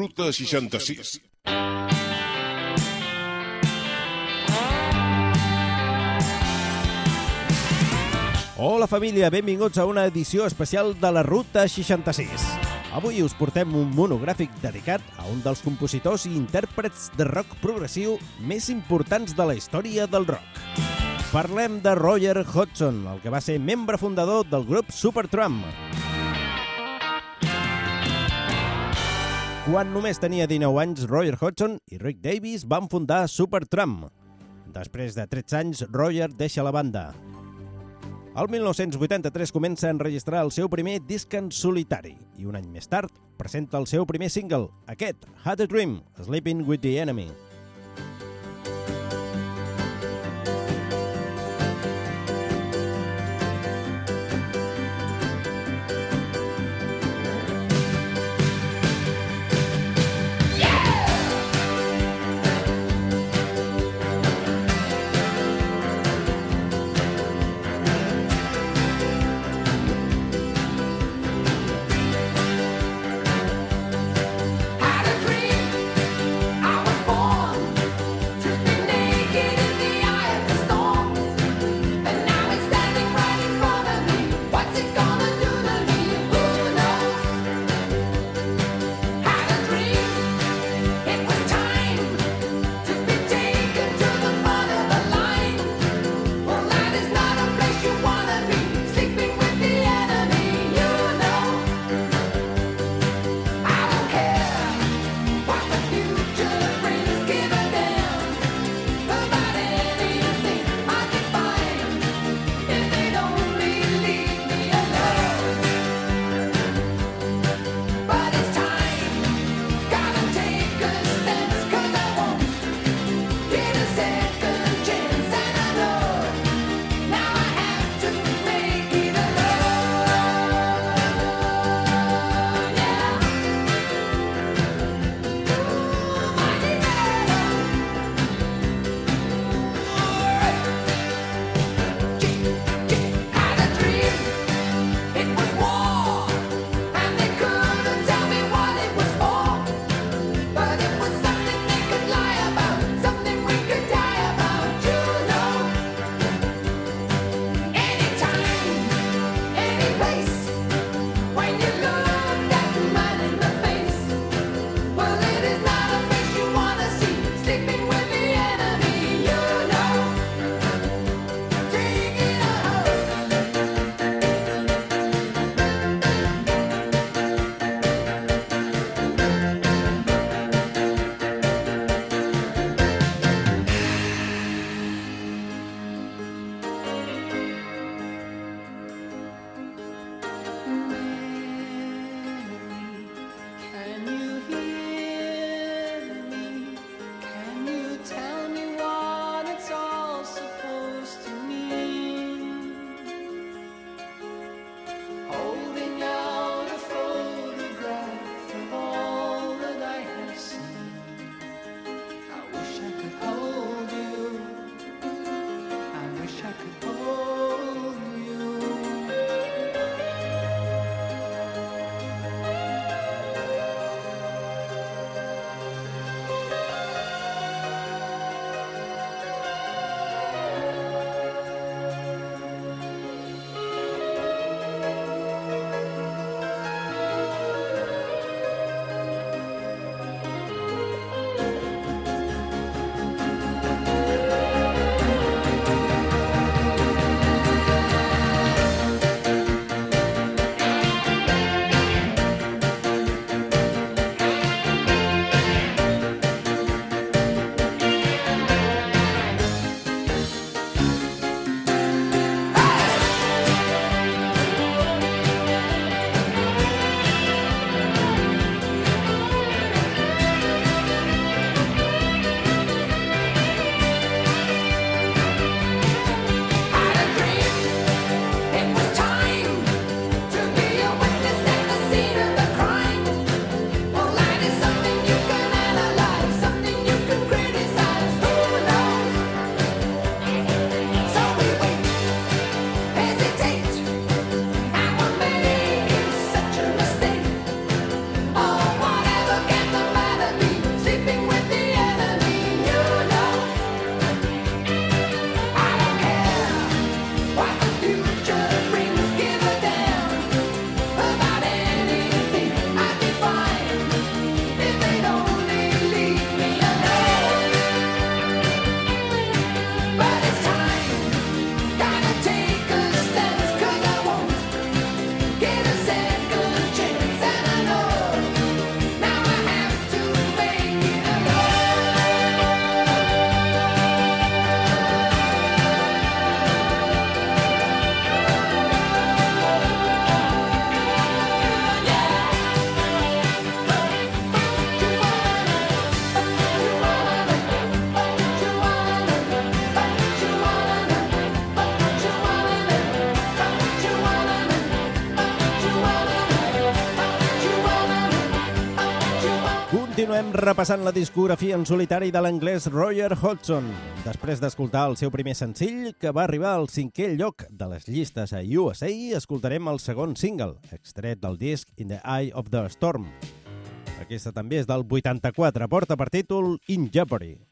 Ruta 66. Hola família, benvinguts a una edició especial de la Ruta 66. Avui us portem un monogràfic dedicat a un dels compositors i intèrprets de rock progressiu més importants de la història del rock. Parlem de Roger Hodgson, el que va ser membre fundador del grup Supertramp. Quan només tenia 19 anys, Roger Hodgson i Rick Davies van fundar Supertramp. Després de 13 anys, Roger deixa la banda. El 1983 comença a enregistrar el seu primer disc en solitari i un any més tard presenta el seu primer single, aquest, Had a Dream, Sleeping with the Enemy. Repassant la discografia en solitari de l'anglès Roger Hodgson. Després d'escoltar el seu primer senzill, que va arribar al cinquè lloc de les llistes a USA, escoltarem el segon single, extret del disc In the Eye of the Storm. Aquesta també és del 84, porta per títol In Jeopardy.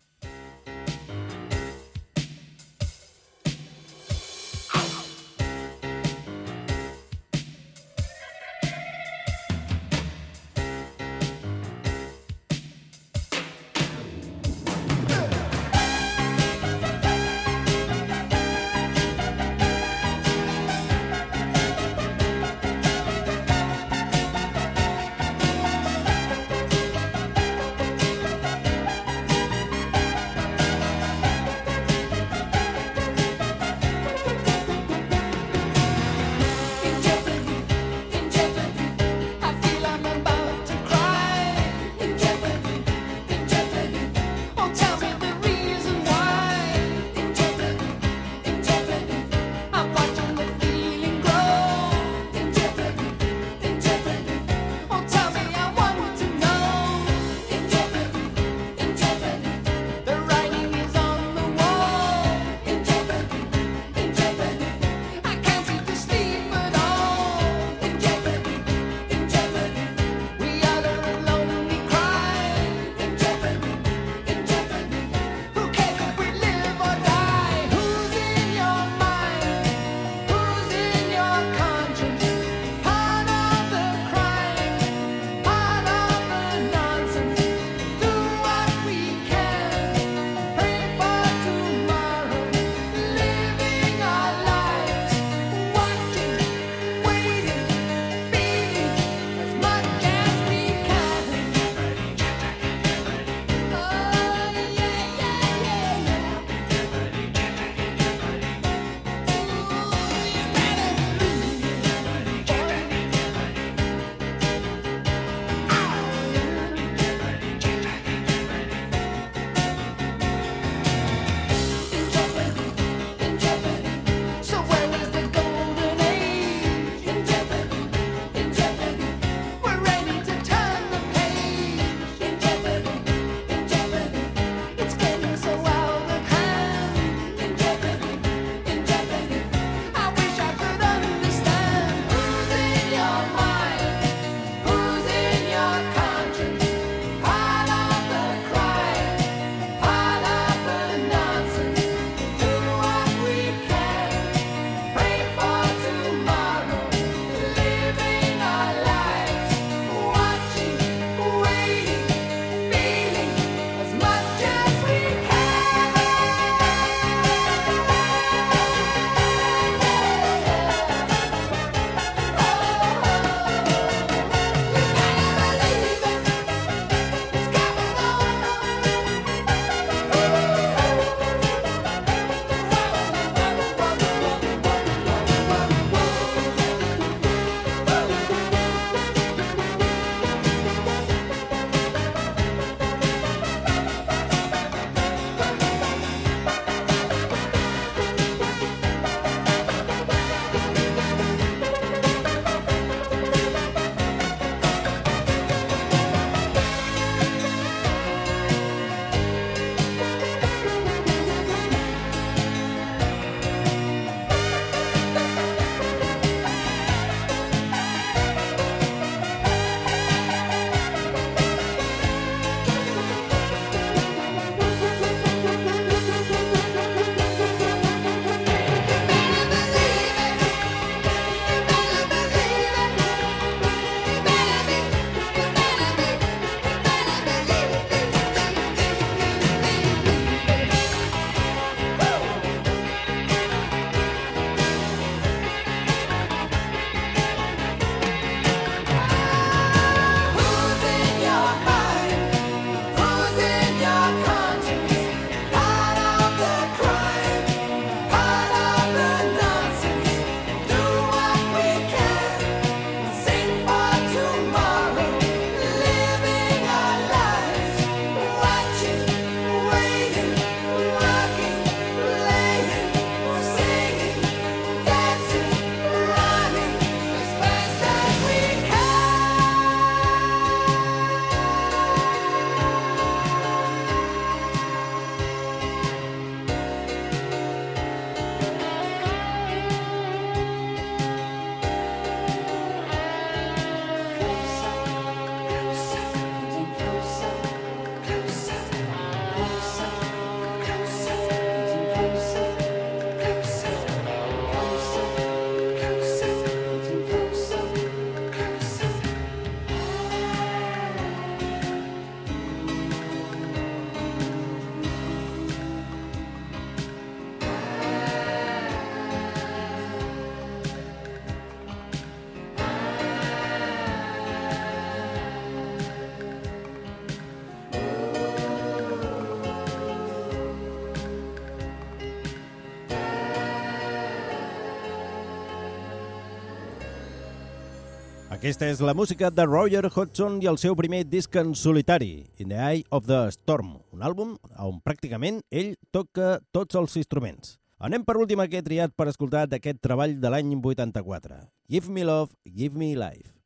Aquesta és la música de Roger Hodgson i el seu primer disc en solitari, In the Eye of the Storm, un àlbum on pràcticament ell toca tots els instruments. Anem per l'últim que he triat per escoltar d'aquest treball de l'any 84. Give me love, give me life.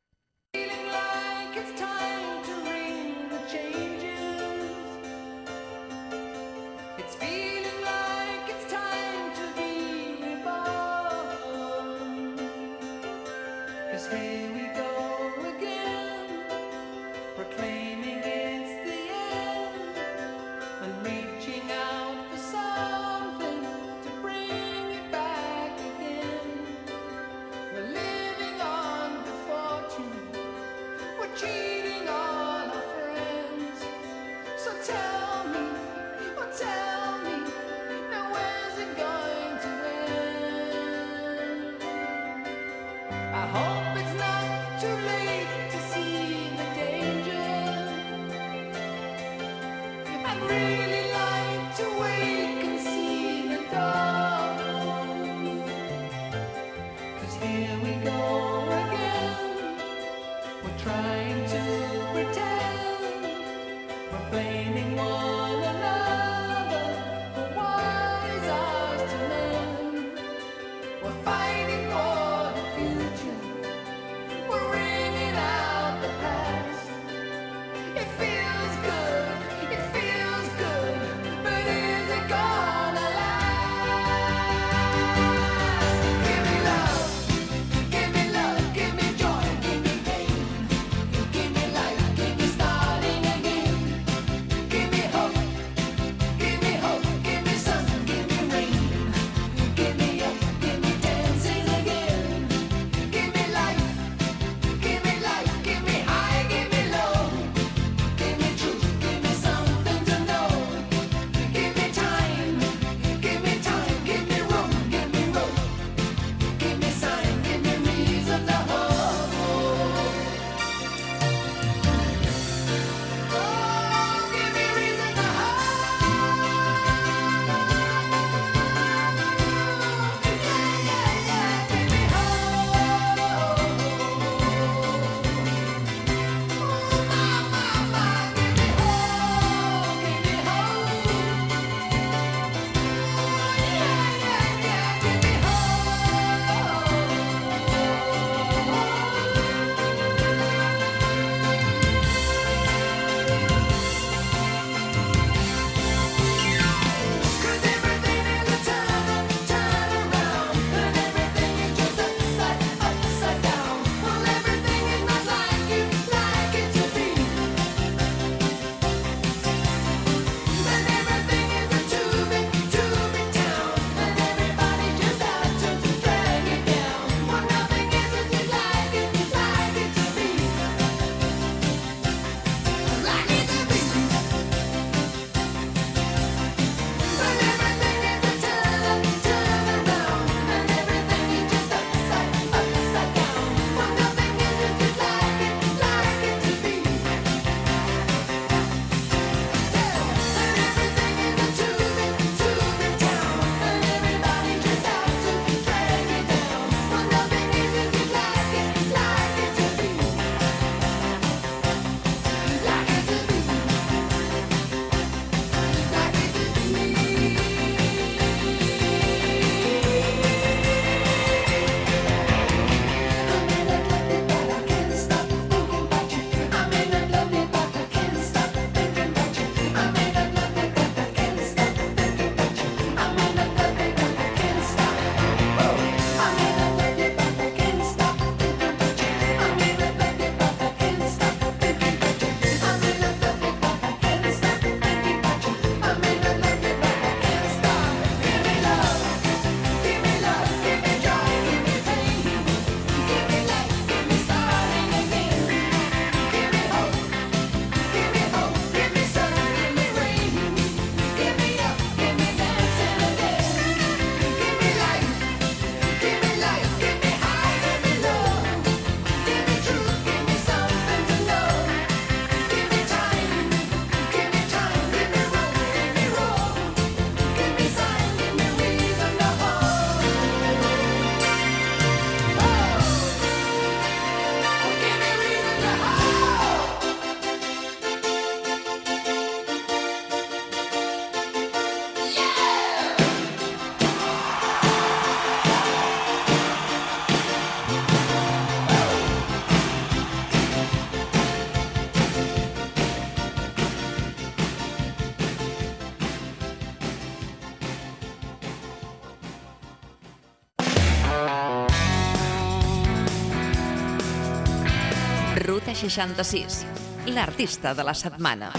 66, l'artista de la setmana.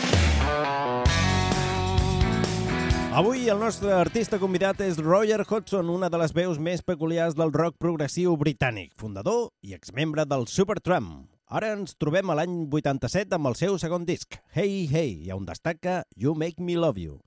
Avui el nostre artista convidat és Roger Hodgson, una de les veus més peculiars del rock progressiu britànic, fundador i exmembre del Supertramp. Ara ens trobem a l'any 87 amb el seu segon disc, Hey Hey, i on destaca You Make Me Love You.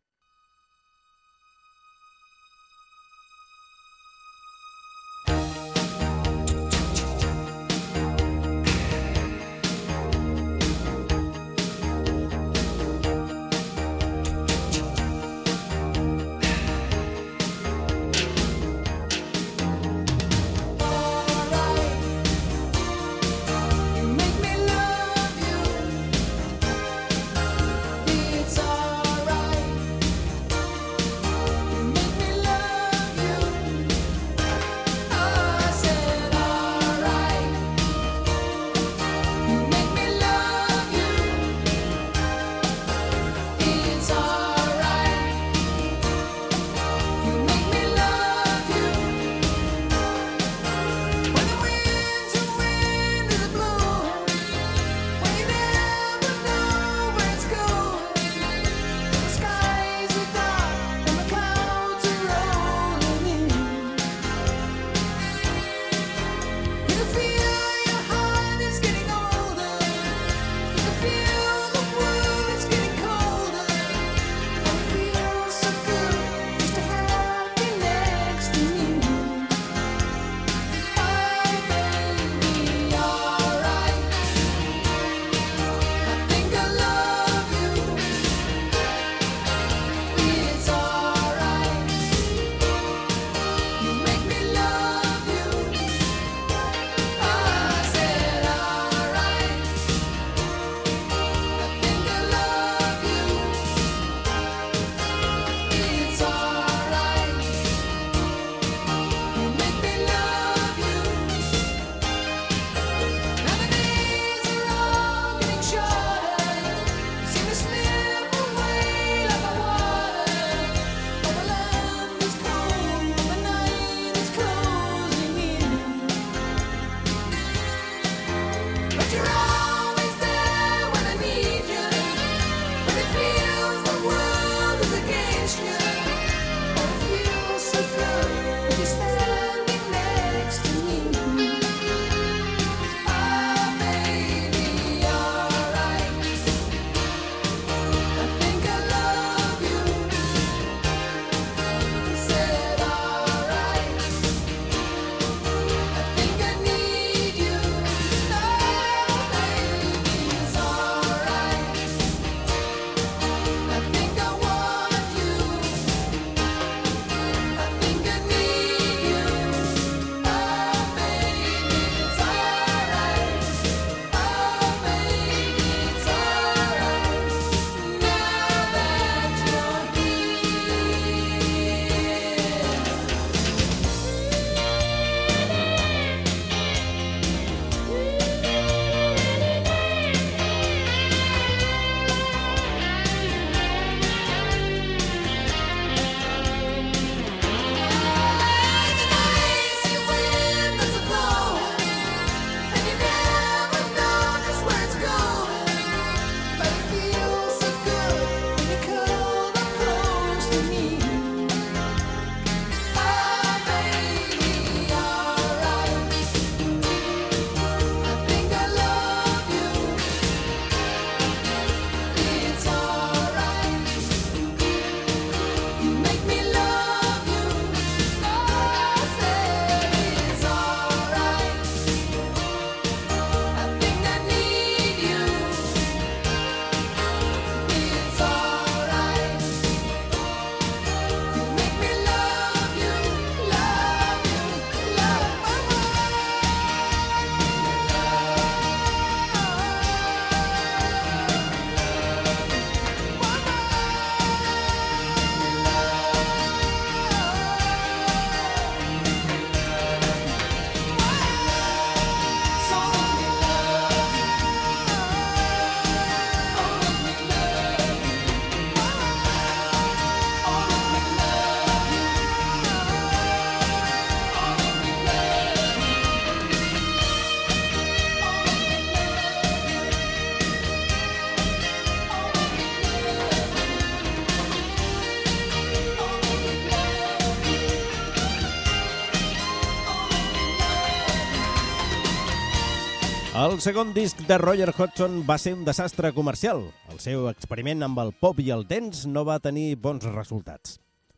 El segon disc de Roger Hodgson va ser un desastre comercial. El seu experiment amb el pop i el dance no va tenir bons resultats.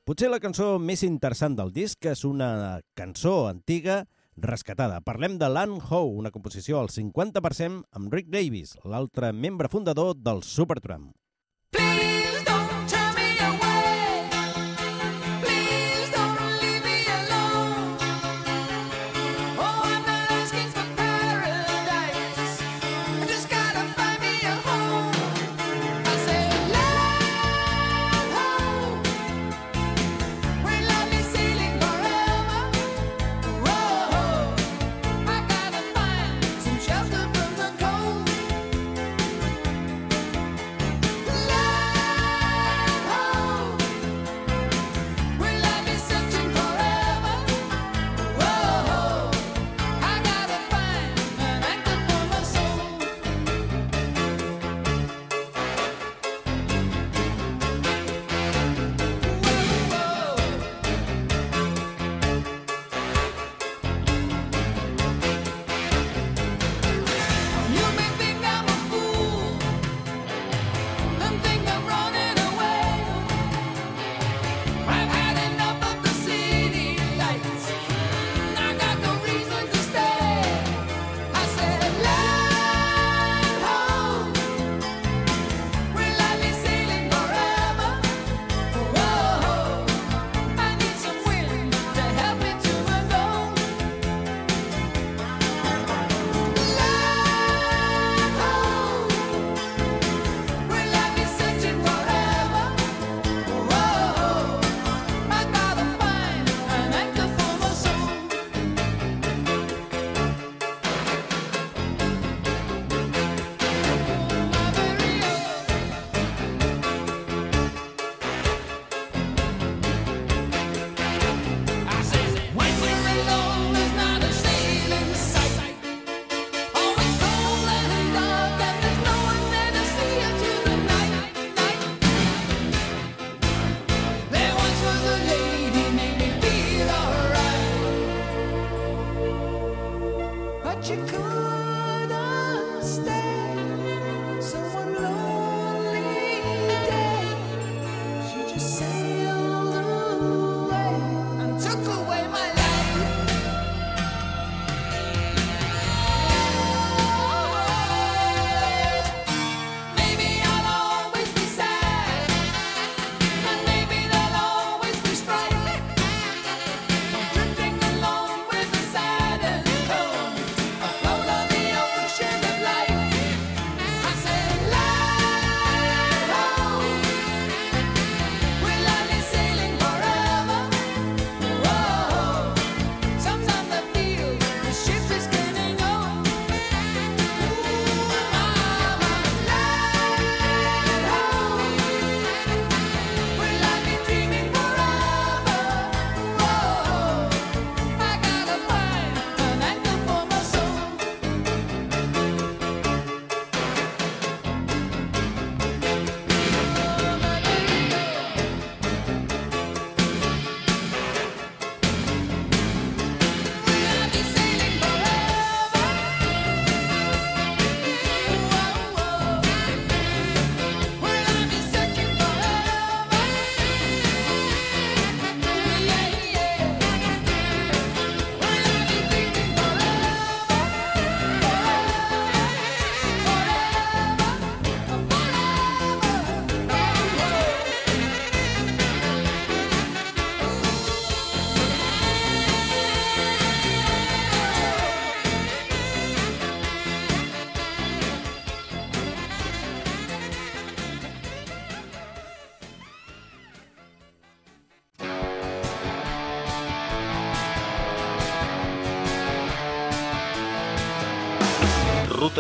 Potser la cançó més interessant del disc és una cançó antiga rescatada. Parlem de Land Ho, una composició al 50% amb Rick Davis, l'altre membre fundador del Supertramp. Please!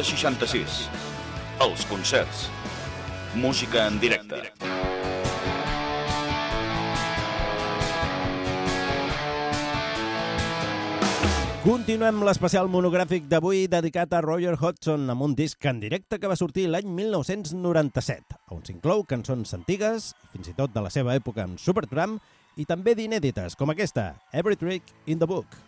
66. Els concerts. Música en directe. Continuem l'especial monogràfic d'avui dedicat a Roger Hodgson amb un disc en directe que va sortir l'any 1997, on s'inclou cançons antigues, fins i tot de la seva època en Supertram, i també d'inèdites, com aquesta, Every Trick in the Book.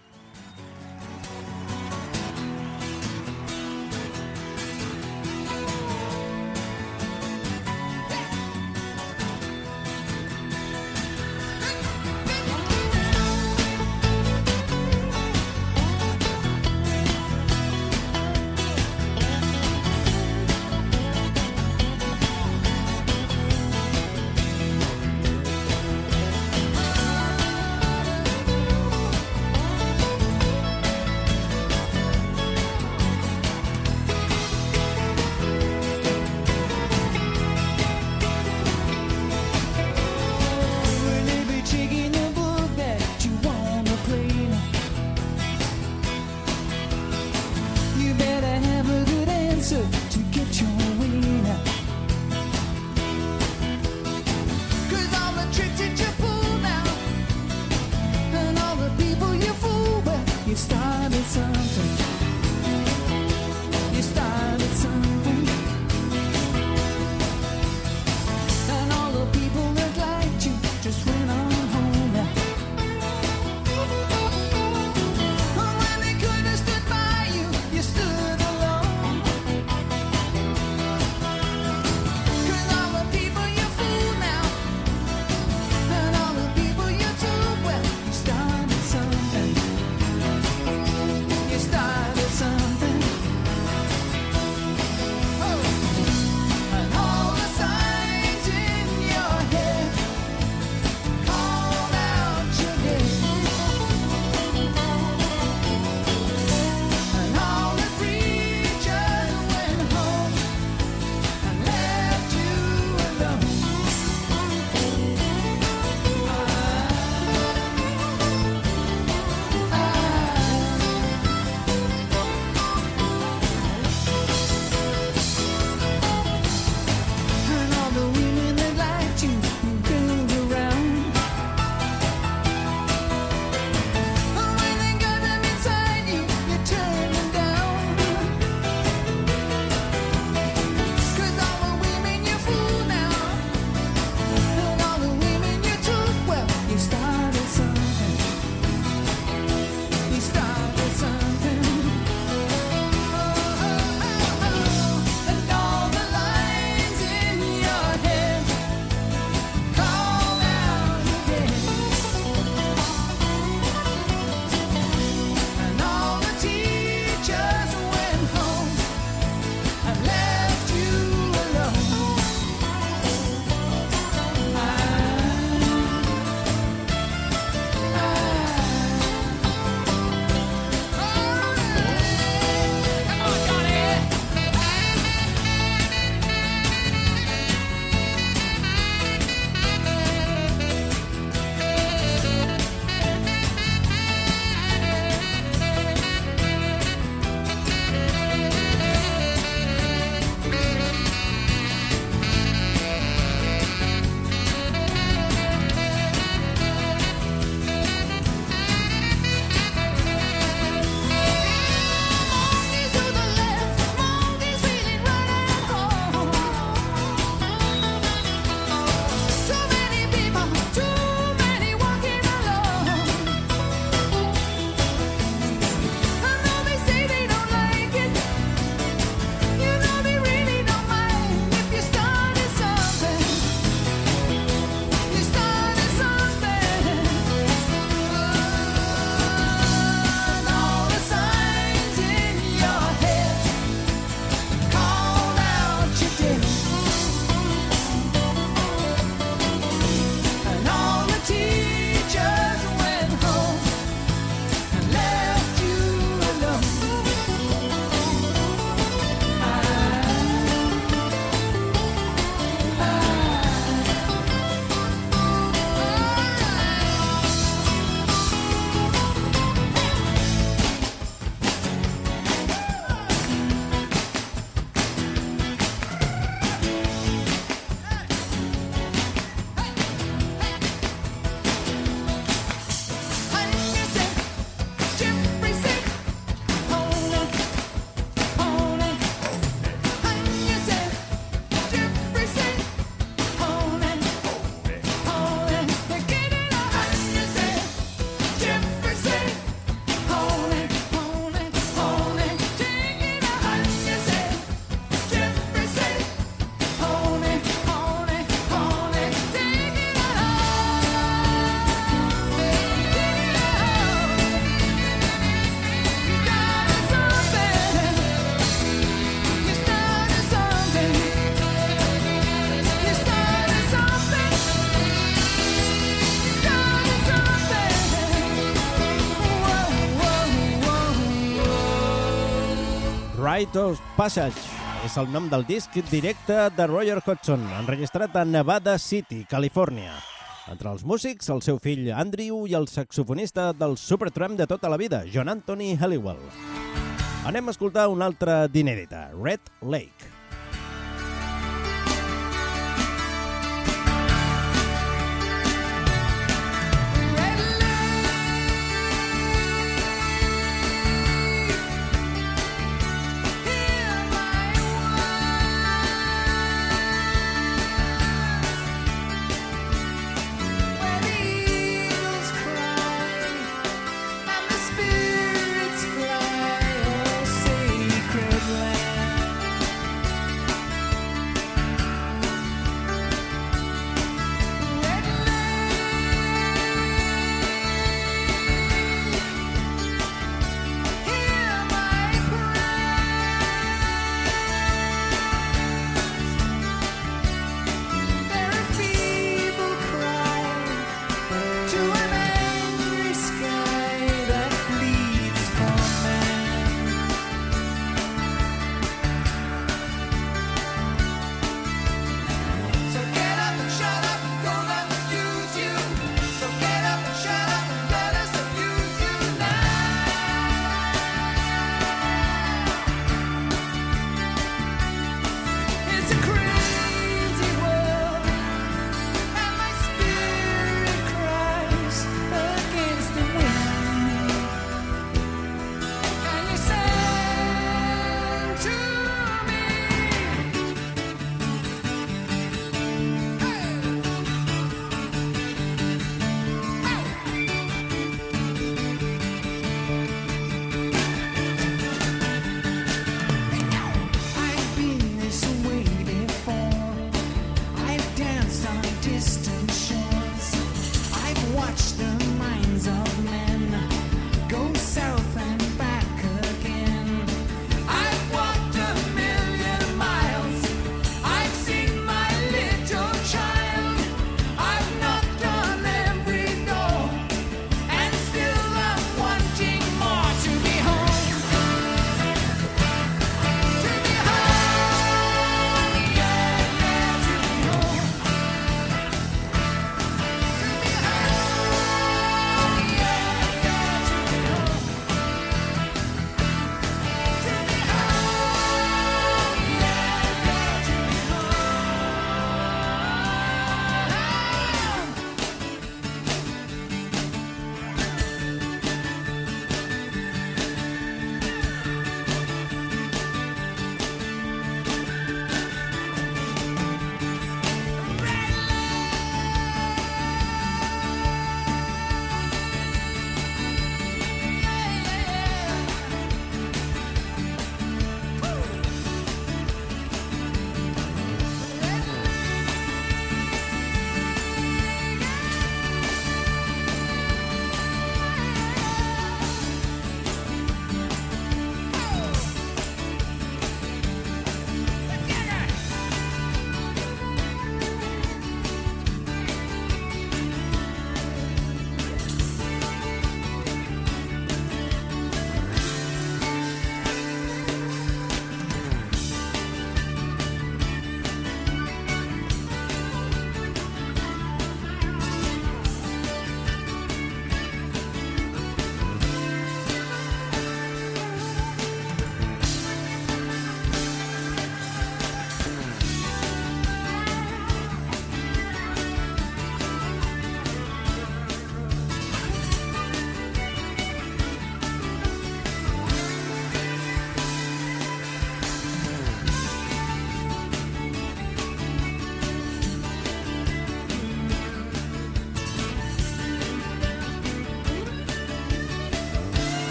Lighthouse Passage. És el nom del disc directe de Roger Hodgson, enregistrat a Nevada City, Califòrnia. Entre els músics, el seu fill Andrew i el saxofonista del Supertramp de tota la vida, John Anthony Halliwell. Anem a escoltar una altra d'inèdita, Red Lake.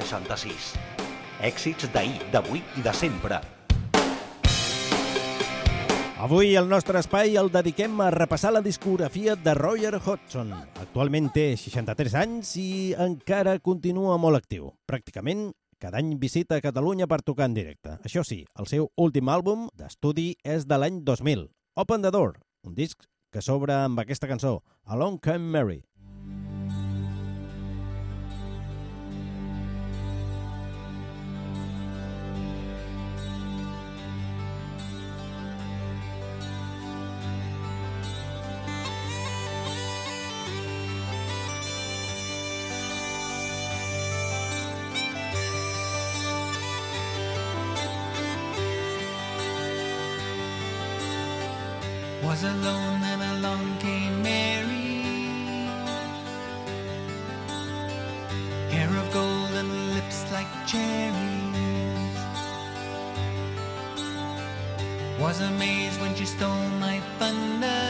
66. Èxits d'ahir, d'avui i de sempre. Avui el nostre espai el dediquem a repassar la discografia de Roger Hodgson. Actualment té 63 anys i encara continua molt actiu. Pràcticament cada any visita Catalunya per tocar en directe. Això sí, el seu últim àlbum d'estudi és de l'any 2000, Open the Door, un disc que s'obre amb aquesta cançó, Along Came Mary. Was alone and along came Mary. Hair of gold and lips like cherries. Was amazed when she stole my thunder.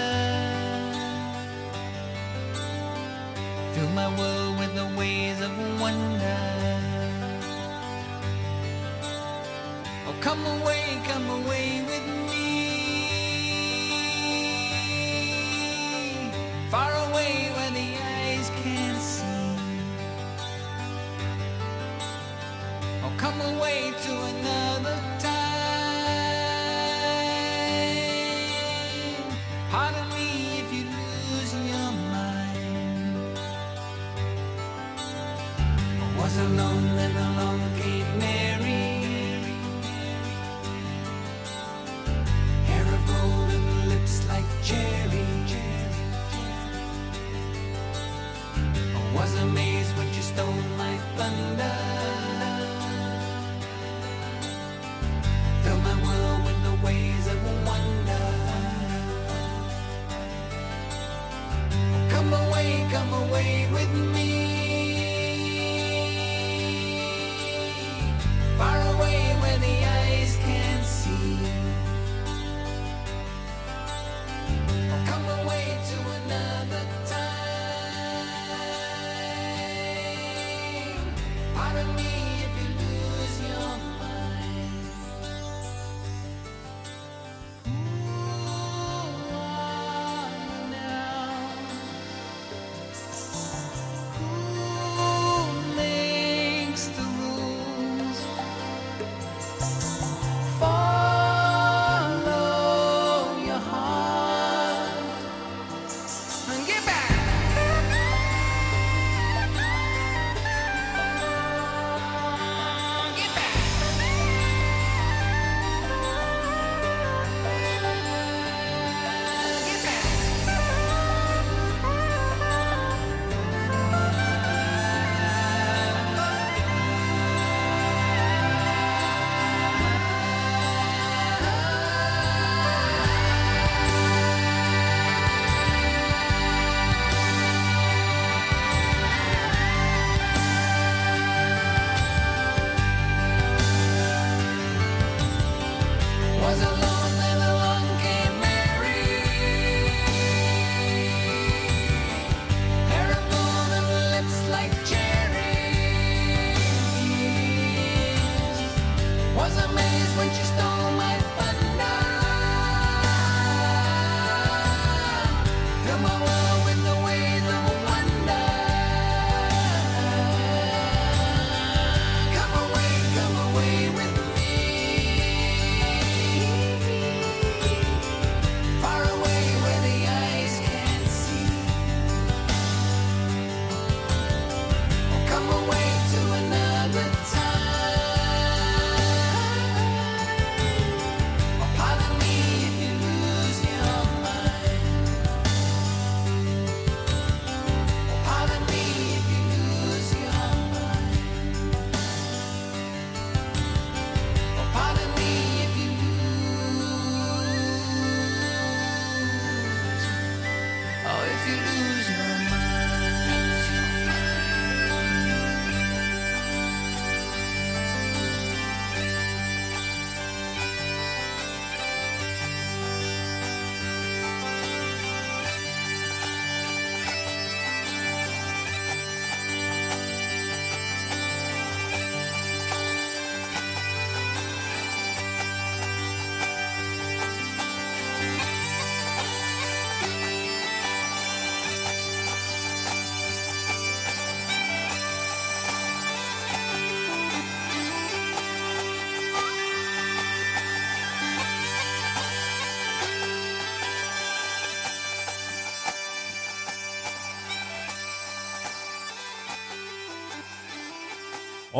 Filled my world with the ways of wonder. Oh, come away, come away with me.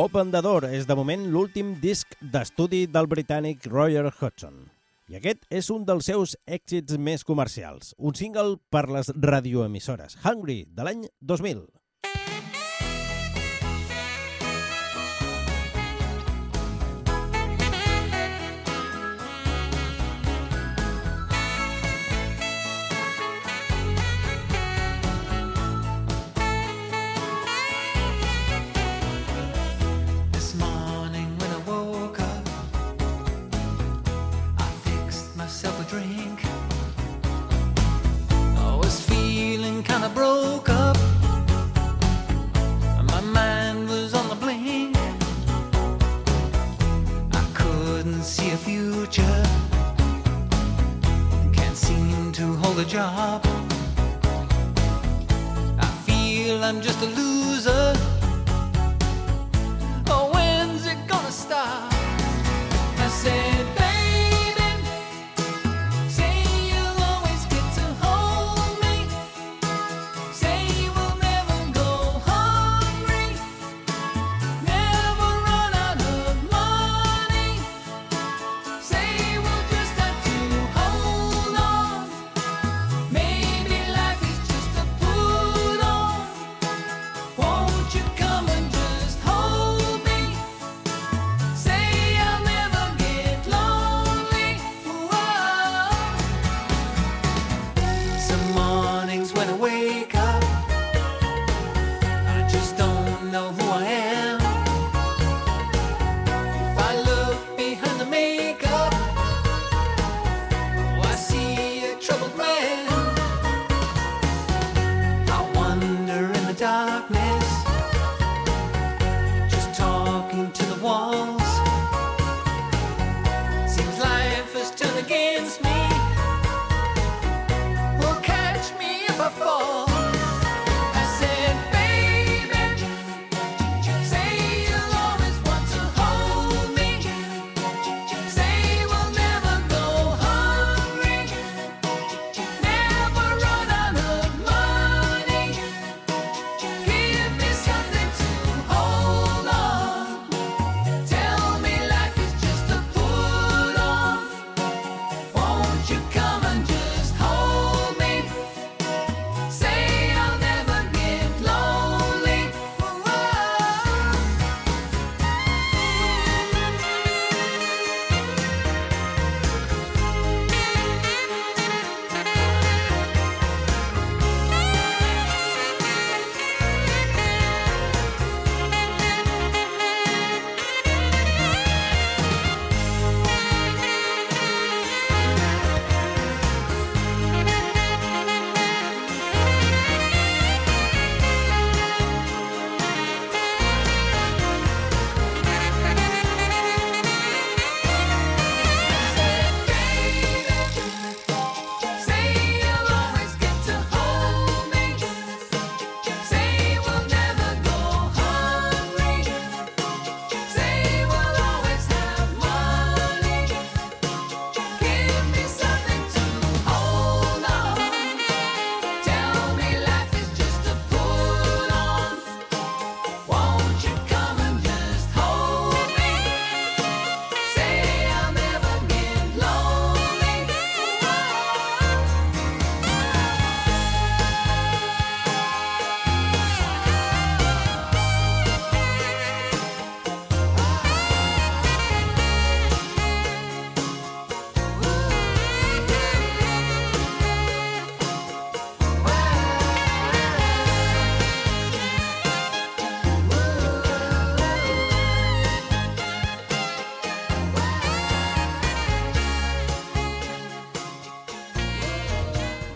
Open the Door és de moment l'últim disc d'estudi del britànic Roger Hudson. I aquest és un dels seus èxits més comercials, un single per les radioemissores, Hungry, de l'any 2000.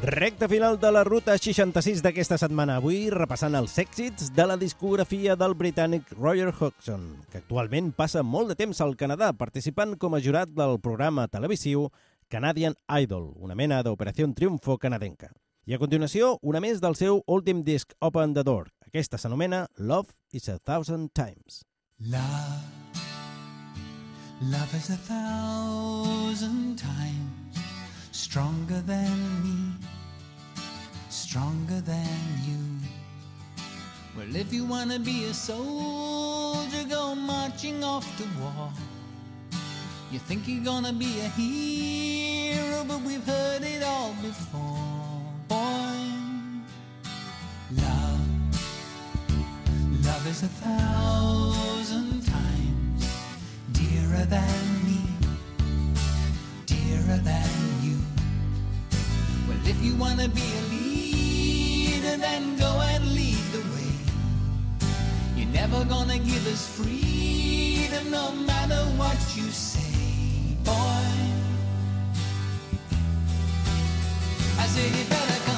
Recte final de la ruta 66 d'aquesta setmana, avui repassant els èxits de la discografia del britànic Roger Hodgson, que actualment passa molt de temps al Canadà participant com a jurat del programa televisiu Canadian Idol, una mena d'operació triomfo canadenca. I a continuació, una més del seu últim disc Open the Door. Aquesta s'anomena Love is a Thousand Times. Love, love is a thousand times stronger than me stronger than you. Well, if you wanna be a soldier, go marching off to war. You think you're gonna be a hero, but we've heard it all before. Boy, love, love is a thousand times dearer than me, dearer than you. Well, if you wanna be a leader, then go and lead the way. You're never gonna give us freedom, no matter what you say, boy. I said you better come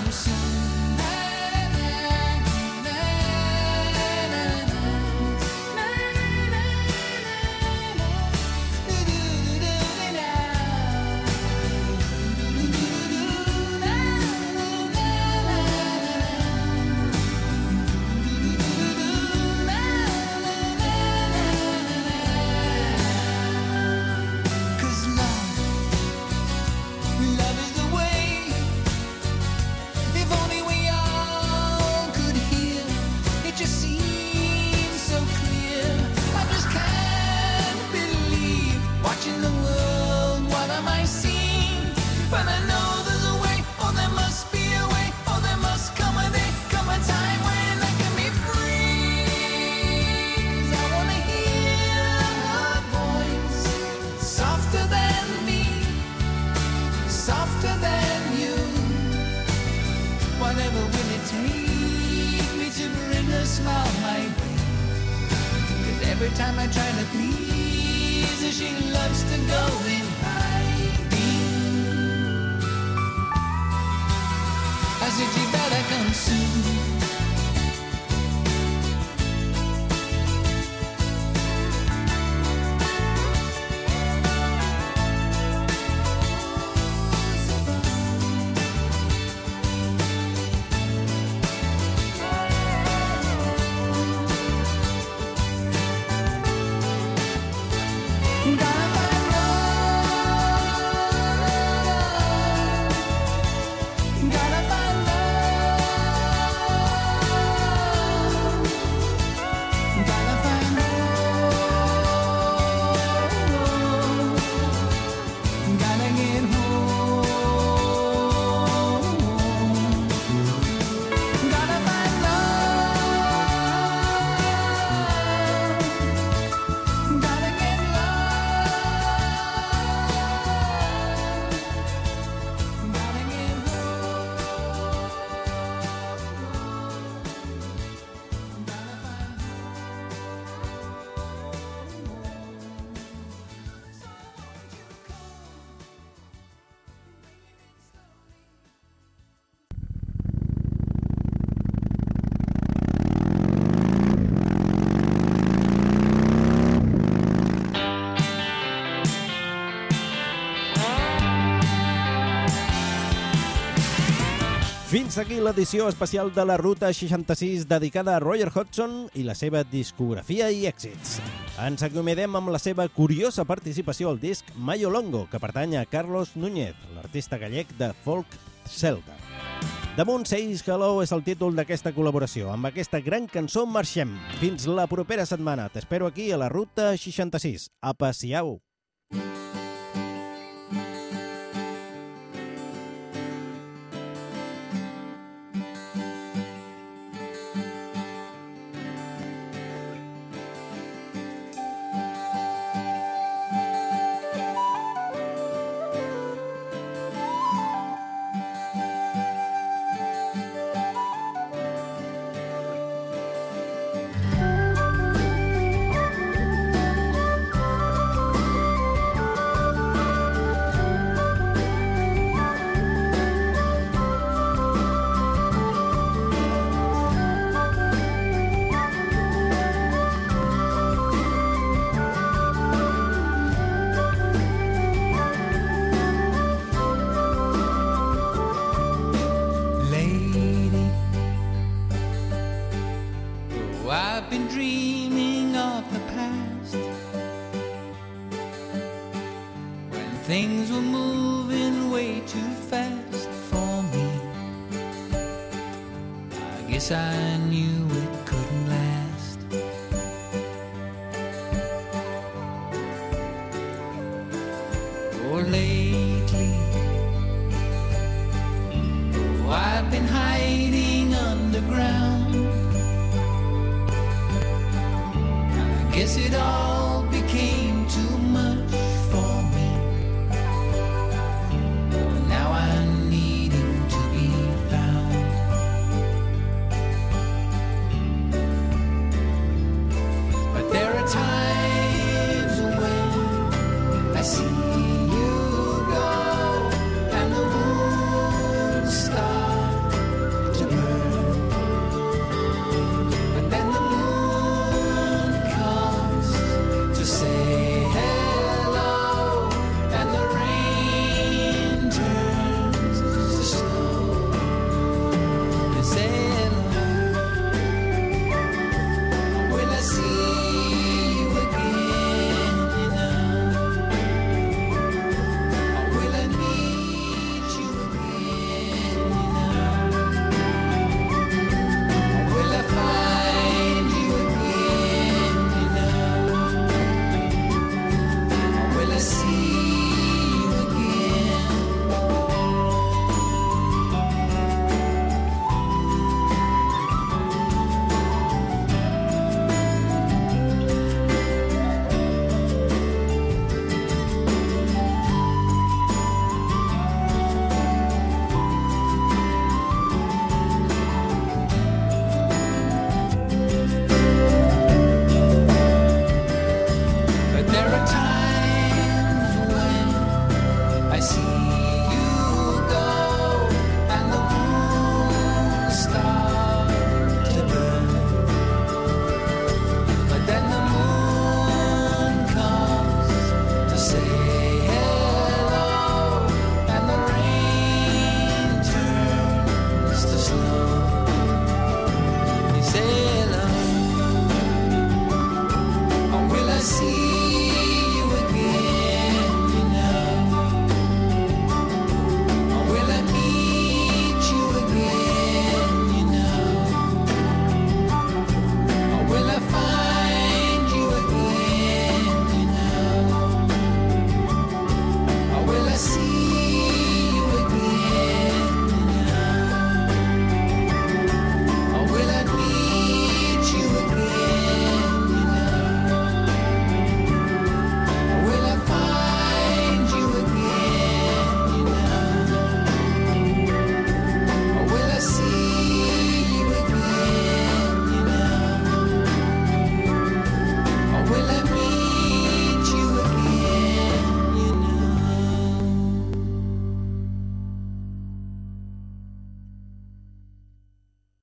Fins aquí l'edició especial de la Ruta 66 dedicada a Roger Hodgson i la seva discografia i èxits. Ens acomiadem amb la seva curiosa participació al disc Mayo Longo, que pertany a Carlos Núñez, l'artista gallec de folk celta. Damunt Seis Hello és el títol d'aquesta col·laboració. Amb aquesta gran cançó marxem. Fins la propera setmana. T'espero aquí a la Ruta 66. Apaciau! lady. I